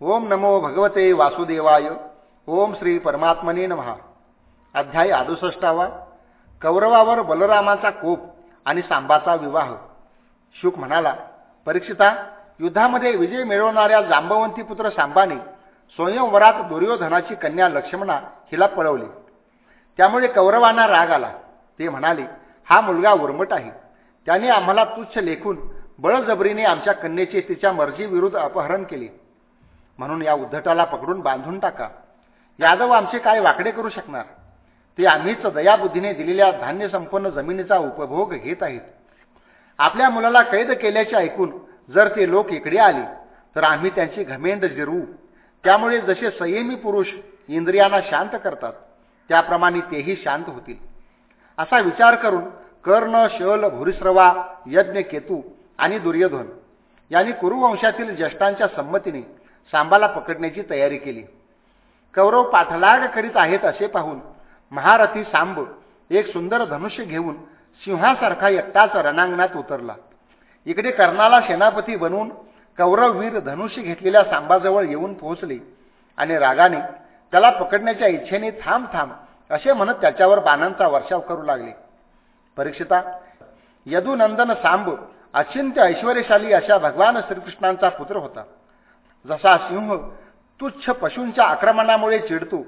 ओम नमो भगवते वासुदेवाय. ओम श्री परमात्मने नमहा अध्याय अडुसष्टावा. कौरवावर बलरामाचा कोप आणि सांबाचा विवाह. शुक म्हणाला परीक्षिता युद्धामध्ये विजय मिळवणाऱ्या जांबवंती पुत्र सांबाने स्वयंवरात दुर्योधनाची कन्या लक्ष्मणा हिला पळवली. त्यामुळे कौरवांना राग आला. ते म्हणाले हा मुलगा उर्मट आहे. त्याने आम्हाला तुच्छ लेखून बळजबरीने आमच्या कन्येचे तिच्या मर्जीविरुद्ध अपहरण केले. म्हणून या उद्धटाला पकडून बांधून टाका. यादव आमचे काय वाकडे करू शकणार? ते आम्हीच दयाबुद्धीने दिलेल्या धान्य संपन्न जमिनीचा उपभोग घेत आहेत. आपल्या मुलाला कैद केल्याचे ऐकून जर ते लोक इकडे आले तर आम्ही त्यांची घमेंड जिरवू. त्यामुळे जसे संयमी पुरुष इंद्रियांना शांत करतात त्याप्रमाणे तेही शांत होतील. असा विचार करून कर्ण शल भूरिश्रवा यज्ञ केतू आणि दुर्योधन यांनी कुरुवंशातील ज्येष्ठांच्या संमतीने सांबाला पकडण्याची तयारी केली. कौरव पाठलाग करीत आहेत असे पाहून महारथी सांब एक सुंदर धनुष्य घेऊन सिंहासारखा एकटाच रणांगणात उतरला. इकडे कर्णाला सेनापती बनवून कौरववीर धनुष्य घेतलेल्या सांबाजवळ येऊन पोहोचले आणि रागाने त्याला पकडण्याच्या इच्छेने थांब थांब असे म्हणत त्याच्यावर बाणांचा वर्षाव करू लागले. परीक्षिता यदुनंदन सांब अचिंत्य ऐश्वर्यशाली अशा भगवान श्रीकृष्णांचा पुत्र होता. जसा सिंह तुच्छ पशूंच्या आक्रमणामुळे चिडतो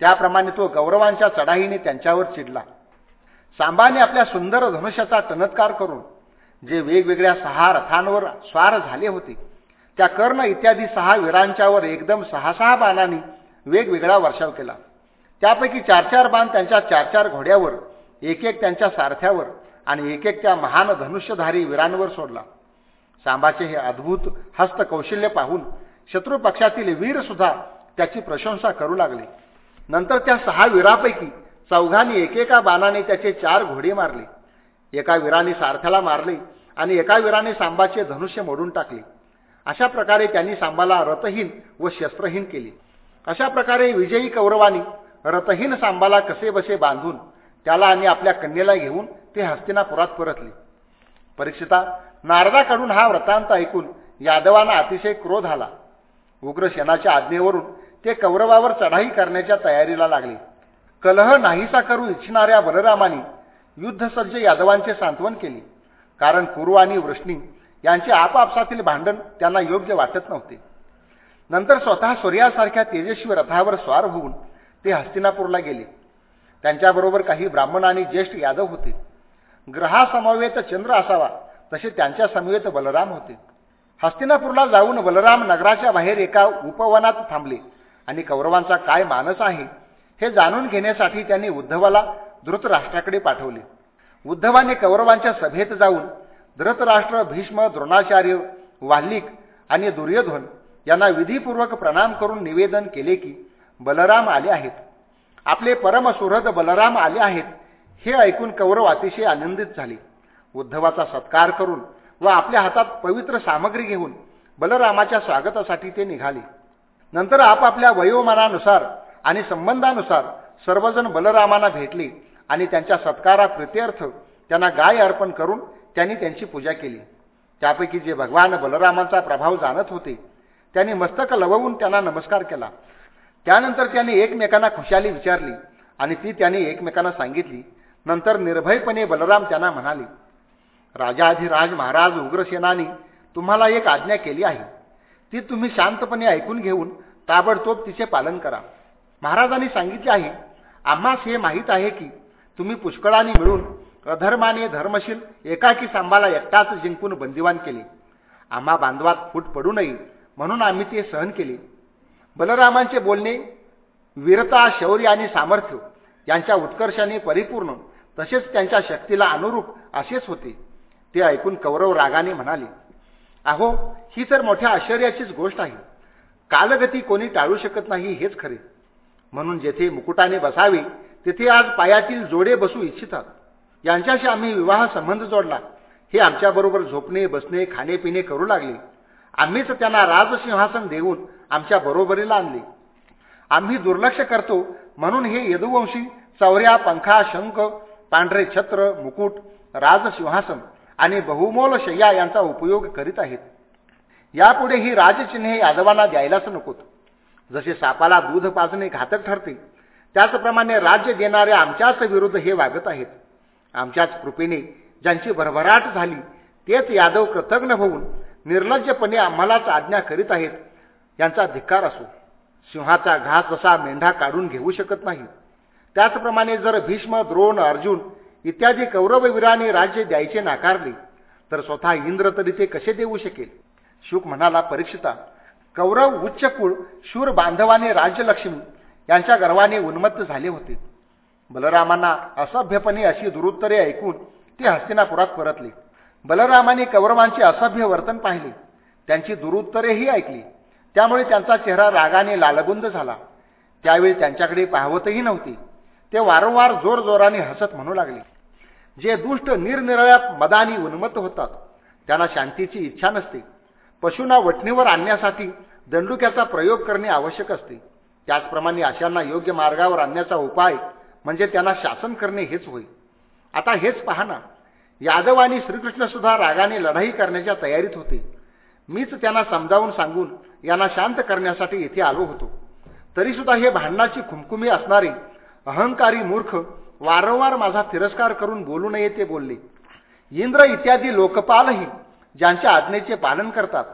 त्याप्रमाणे तो गौरवांच्या चढाईने त्यांच्यावर चिडला. सांबाने आपल्या सुंदर धनुष्याचा टनत्कार करून जे वेगवेगळ्या सहा रथांवर स्वार झाले होते त्या कर्ण इत्यादी सहा वीरांच्यावर एकदम सहा सहा बाणांनी वेगवेगळा वर्षाव केला. त्यापैकी चार चार बाण त्यांच्या चार चार घोड्यावर एक एक त्यांच्या सारथ्यावर आणि एक एक त्या महान धनुष्यधारी वीरांवर सोडला. सांबाचे हे अद्भुत हस्तकौशल्य पाहून शत्रू पक्षातील वीर सुद्धा त्याची प्रशंसा करू लागले. नंतर त्या सहा वीरापैकी चौघांनी एकेका बाणाने त्याचे चार घोडे मारले. एका वीराने सारथ्याला मारले आणि एका वीराने सांबाचे धनुष्य मोडून टाकले. अशा प्रकारे त्यांनी सांबाला रथहीन व शस्त्रहीन केले. अशा प्रकारे विजयी कौरवानी रथहीन सांबाला कसे बसे बांधून त्याला आणि आपल्या कन्येला घेऊन ते हस्तिनापुरात परतले. परीक्षिता नारदाकडून हा व्रतांत ऐकून यादवांना अतिशय क्रोध आला. उग्रसेनाच्या आज्ञेवरून ते कौरवावर चढाई करण्याच्या तयारीला लागले. कलह नाहीसा करू इच्छिणाऱ्या बलरामाने युद्धसज्ज यादवांचे सांत्वन केले. कारण कुरु आणि वृष्णी यांचे आपापसातील भांडण त्यांना योग्य वाटत नव्हते. नंतर स्वतः सूर्यासारख्या तेजस्वी रथावर स्वार होऊन ते हस्तिनापूरला गेले. त्यांच्याबरोबर काही ब्राह्मण आणि ज्येष्ठ यादव होते. ग्रहासमवेत चंद्र असावा तसे त्यांच्या समवेत बलराम होते. हस्तिनापूरला जाऊन बलराम नगराच्या बाहेर एका उपवनात थांबले. आणि कौरवांचा काय मानस आहे हे जाणून घेण्यासाठी त्यांनी उद्धवाला धृतराष्ट्राकडे पाठवले. उद्धवाने कौरवांच्या सभेत जाऊन धृतराष्ट्र भीष्म द्रोणाचार्य वाल्लिक आणि दुर्योधन यांना विधीपूर्वक प्रणाम करून निवेदन केले की बलराम आले आहेत. आपले परमसुहृद बलराम आले आहेत हे ऐकून कौरव अतिशय आनंदित झाले. उद्धवाचा सत्कार करून व आपल्या हातात पवित्र सामग्री घेऊन बलरामाच्या स्वागतासाठी ते निघाले. नंतर आपापल्या वयोमानानुसार आणि संबंधानुसार सर्वजण बलरामांना भेटले आणि त्यांच्या सत्कारा प्रित्यर्थ त्यांना गाय अर्पण करून त्यांनी त्यांची पूजा केली. त्यापैकी जे भगवान बलरामांचा प्रभाव जाणत होते त्यांनी मस्तक लवून त्यांना नमस्कार केला. त्यानंतर त्यांनी एकमेकांना खुशाली विचारली आणि ती त्यांनी एकमेकांना सांगितली. नंतर निर्भयपणे बलराम त्यांना म्हणाले राजाधिराज महाराज उग्रसेनानी तुम्हाला एक आज्ञा केली आहे. ती तुम्ही शांतपणे ऐकून घेऊन ताबडतोब तिचे पालन करा. महाराजांनी सांगितले आहे आम्हास हे माहीत आहे की तुम्ही पुष्कळाने मिळून अधर्माने धर्मशील एकाकी सांबाला एकटाच जिंकून बंदिवान केले. आम्हा बांधवात फूट पडू नये म्हणून आम्ही ते सहन केले. बलरामांचे बोलणे वीरता शौर्य आणि सामर्थ्य यांच्या उत्कर्षाने परिपूर्ण तसेच त्यांच्या शक्तीला अनुरूप असेच होते. ते ऐकून कौरव रागाने म्हणाले अहो ही तर मोठ्या आश्चर्याचीच गोष्ट आहे. कालगती कोणी टाळू शकत नाही हेच खरे. म्हणून जेथे मुकुटाने बसावे तेथे आज पायातील जोडे बसू इच्छितात. यांच्याशी आम्ही विवाह संबंध जोडला. हे आमच्याबरोबर झोपणे बसणे खाणेपिणे करू लागले. आम्हीच त्यांना राजसिंहासन देऊन आमच्या बरोबरीला आणले. आम्ही दुर्लक्ष करतो म्हणून हे यदुवंशी चौऱ्या पंखा शंख पांढरे छत्र मुकुट राजसिंहासन आणि बहुमोल शय्या यांचा उपयोग करीत आहेत. यापुढे ही राजचिन्हे यादवांना द्यायलाच नकोत. जसे सापाला दूध पाजणे घातक ठरते त्याचप्रमाणे राज्य देणारे आमच्याच विरुद्ध हे वागत आहेत. आमच्याच कृपेने ज्यांची भरभराट झाली तेच यादव कृतज्ञ होऊन निर्लज्जपणे आम्हालाच आज्ञा करीत आहेत यांचा धिक्कार असो. सिंहाचा घास जसा मेंढा काढून घेऊ शकत नाही. त्याचप्रमाणे जर भीष्म द्रोण अर्जुन इत्यादी कौरववीराने राज्य द्यायचे नाकारले तर स्वतः इंद्र तरी ते कसे देऊ शकेल? शुक म्हणाला परीक्षिता कौरव उच्चकुळ शूर बांधवाने राज्यलक्ष्मी यांच्या गर्वाने उन्मत्त झाले होते. बलरामांना असभ्यपणे अशी दुरुत्तरे ऐकून ते हस्तिनापुरात परतले. बलरामाने कौरवांचे असभ्य वर्तन पाहिले. त्यांची दुरुत्तरेही ऐकली. त्यामुळे त्यांचा चेहरा रागाने लालगुंद झाला. त्यावेळी त्यांच्याकडे पाहवतही नव्हती. ते वारंवार जोरजोराने हसत म्हणू लागले. जे दुष्ट निरनिराळ्या मदानी उन्मत्त होतात त्यांना शांतीची इच्छा नसते. पशूंना वठणीवर आणण्यासाठी दंडुक्याचा प्रयोग करणे आवश्यक असते. त्याचप्रमाणे अशांना योग्य मार्गावर आणण्याचा उपाय म्हणजे त्यांना शासन करणे हेच होय. आता हेच पाहना यादव आणि श्रीकृष्ण सुद्धा रागाने लढाई करण्याच्या तयारीत होते. मीच त्यांना समजावून सांगून यांना शांत करण्यासाठी येथे आलो होतो. तरीसुद्धा हे भांडणाची खुमखुमी असणारे अहंकारी मूर्ख वारंवार माझा तिरस्कार करून बोलू नये ते बोलले. इंद्र इत्यादी लोकपालही ज्यांच्या आज्ञेचे पालन करतात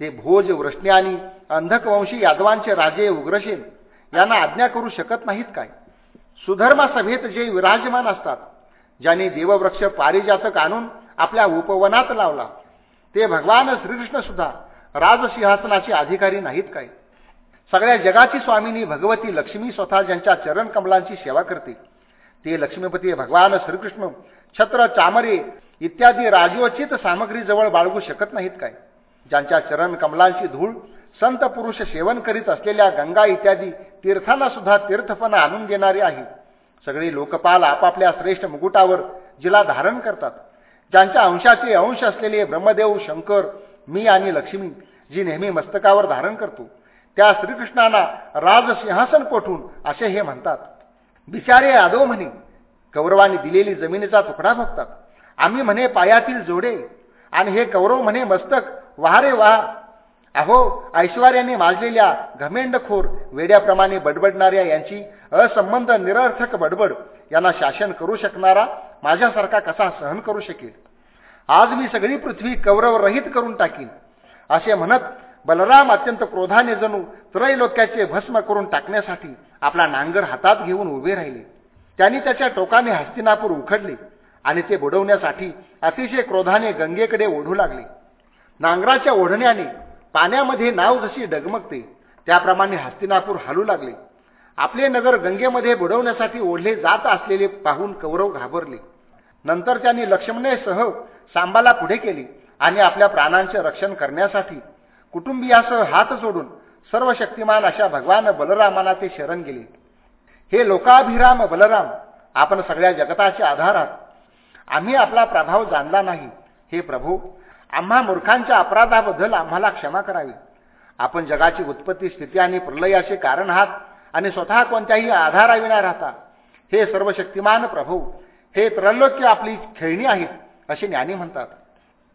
ते भोज वृष्णे आणि अंधकवंशी यादवांचे राजे उग्रसेन यांना आज्ञा करू शकत नाहीत काय? सुधर्मा सभेत जे विराजमान असतात ज्यांनी देववृक्ष पारिजातक आणून आपल्या उपवनात लावला ते भगवान श्रीकृष्ण सुद्धा राजसिंहासनाचे अधिकारी नाहीत काय? सगळ्या जगाची स्वामिनी भगवती लक्ष्मी स्वतः ज्यांच्या चरण कमलांची सेवा करते ते लक्ष्मीपती भगवान श्रीकृष्ण छत्र चामरे इत्यादी राजोचित सामग्रीजवळ बाळगू शकत नाहीत काय? ज्यांच्या चरण कमलांची धूळ संत पुरुष सेवन करीत असलेल्या गंगा इत्यादी तीर्थांना सुद्धा तीर्थपणा आणून देणारे आहे. सगळे लोकपाल आपापल्या श्रेष्ठ मुकुटावर जिला धारण करतात. ज्यांच्या अंशाचे अंश असलेले ब्रह्मदेव शंकर मी आणि लक्ष्मी जी नेहमी मस्तकावर धारण करतो त्या श्रीकृष्णांना राजसिंहासन कोठून असे हे म्हणतात. बिचारे आदो म्हणे कौरवाने दिलेली जमिनीचा तुकडा बघतात. आम्ही म्हणे पायातील जोडे आणि हे कौरव म्हणे मस्तक वाहारे वाह. अहो ऐश्वर्याने माजलेल्या घमेंडखोर वेड्याप्रमाणे बडबडणाऱ्या यांची असंबंध निरर्थक बडबड यांना शासन करू शकणारा माझ्यासारखा कसा सहन करू शकेल? आज मी सगळी पृथ्वी कौरव रहित करून टाकीन असे म्हणत बलराम अत्यंत क्रोधाने जणू त्रैलोक्याचे भस्म करून टाकण्यासाठी आपला नांगर हातात घेऊन उभे राहिले. त्यांनी त्याच्या टोकाने हस्तिनापूर उखडले आणि ते बुडवण्यासाठी अतिशय क्रोधाने गंगेकडे ओढू लागले. नांगराच्या ओढण्याने पाण्यामध्ये नाव जशी डगमगते त्याप्रमाणे हस्तिनापूर हालू लागले. आपले नगर गंगेमध्ये बुडवण्यासाठी ओढले जात असलेले पाहून कौरव घाबरले. नंतर त्यांनी लक्ष्मणेसह सांबाला पुढे केली आणि आपल्या प्राणांचे रक्षण करण्यासाठी कुटुंबियासह हात जोडून सर्व शक्तिमान अशा भगवान बलरामाला ते शरण गेले. हे लोकाभिराम बलराम आपण सगळ्या जगताचे आधार आहात. आम्ही आपला प्रभाव जाणला नाही. हे प्रभू आम्हा मूर्खांच्या अपराधाबद्दल आम्हाला क्षमा करावी. आपण जगाची उत्पत्ती स्थिती आणि प्रलयाचे कारण आहात आणि स्वतः कोणत्याही आधाराविना राहता. हे सर्व शक्तिमान प्रभू हे त्रैलोक्य आपली खेळणी आहेत असे ज्ञानी म्हणतात.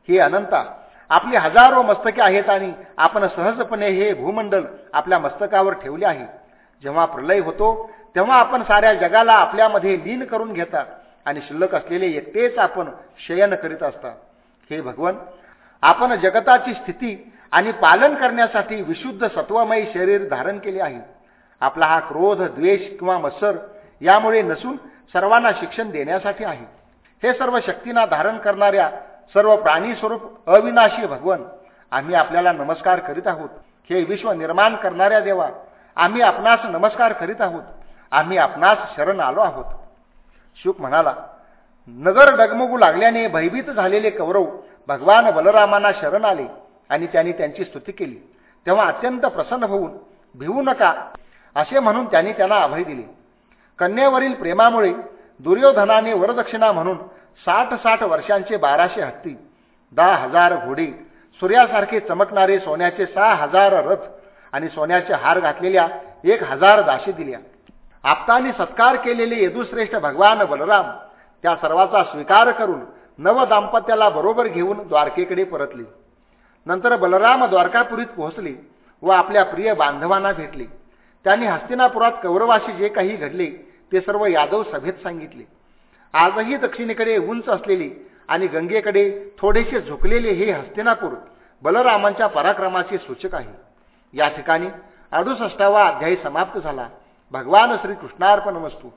हे अनंता आपली हजारो मस्तके आहेत आणि आपण सहजपणे हे भूमंडल आपल्या मस्तकावर ठेवले आहे. जेव्हा प्रलय होतो तेव्हा आपण साऱ्या जगाला आपल्यामध्ये लीन करून घेता आणि शिल्लक असलेले एकटेच आपण शयन करीत असता. हे भगवन आपण जगताची स्थिती आणि पालन करण्यासाठी विशुद्ध सत्वमयी शरीर धारण केले आहे. आपला हा क्रोध द्वेष किंवा मत्सर यामुळे नसून सर्वांना शिक्षण देण्यासाठी आहे. हे सर्व शक्तींना धारण करणाऱ्या सर्व प्राणी स्वरूप अविनाशी भगवन. आम्ही आपल्याला नमस्कार करीत आहोत. हे विश्व निर्माण करणाऱ्या देवा आम्ही आपणास नमस्कार करीत आहोत. आम्ही आपणास शरण आलो आहोत. शुक म्हणाला नगर डगमगू लागल्याने भयभीत झालेले कौरव भगवान बलरामांना शरण आले आणि त्यांनी त्यांची स्तुती केली. तेव्हा अत्यंत प्रसन्न होऊन भिवू नका असे म्हणून त्यांनी त्यांना अभय दिले. कन्येवरील प्रेमामुळे दुर्योधनाने वरदक्षिणा म्हणून साठ साठ वर्षांचे बाराशे हत्ती दहा हजार घोडे सूर्यासारखे चमकणारे सोन्याचे सहा हजार रथ आणि सोन्याचे हार घातलेल्या एक हजार दाशी दिल्या. आपतानी सत्कार केलेले यदुश्रेष्ठ भगवान बलराम त्या सर्वाचा स्वीकार करून नव दाम्पत्याला बरोबर घेऊन द्वारकेकडे परतले. नंतर बलराम द्वारकापुरीत पोहोचले व आपल्या प्रिय बांधवांना भेटले. त्यांनी हस्तिनापुरात कौरवाशी जे काही घडले ते सर्व यादव सभेत सांगितले. आजही दक्षिणेकडे उंच असलेली आणि गंगेकडे थोडेसे झुकलेले हे हस्तिनापूर बलरामांच्या पराक्रमाचे सूचक आहे. या ठिकाणी अडुसष्टावा अध्यायी समाप्त झाला. भगवान श्री कृष्णार्पण वस्तू